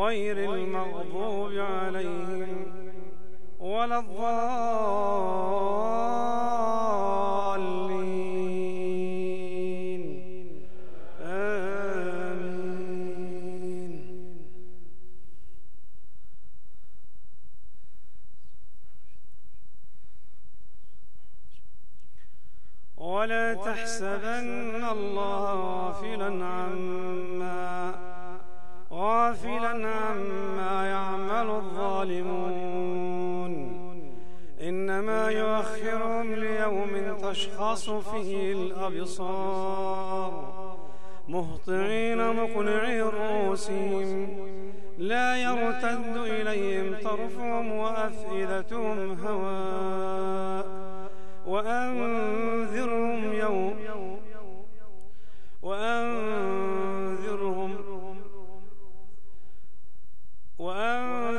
غير المغضوب عليهم ولا الضالين. آمين. ولا تحسبن الله غافلا عما غافلا عما يعمل الظالمون. إنما يؤخرهم ليوم تشخص فيه الأبصار. مهطعين مقنعي رؤوسهم. لا يرتد إليهم طرفهم وأفئدتهم هواء. وأنذرهم يوم وأنذرهم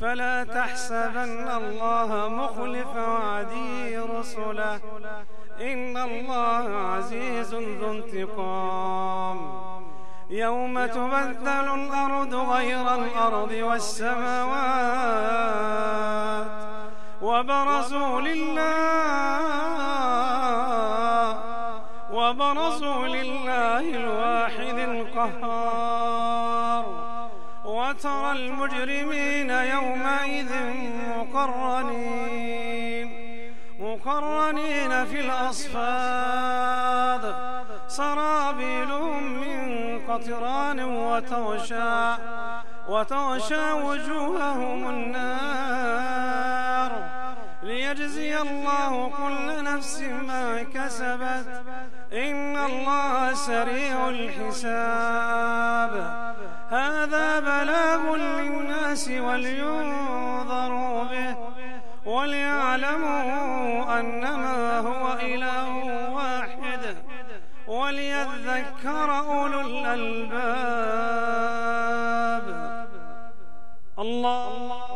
فلا تحسبن الله مخلف وعدي رسله. إن الله عزيز ذو انتقام. يوم تبدل الأرض غير الأرض والسماوات وبرزوا لله وبرزوا لله الواحد القهار. وترى المجرمين يومئذ مقرنين. مقرنين في الأصفاد. سرابيلهم من قطران وتغشى وتغشى وجوههم النار. ليجزي الله كل نفس ما كسبت. إن الله سريع الحساب. هذا بلاغ للناس ولينظروا به وليعلموا أنما هو إله واحد وليذكر أولو الألباب. الله.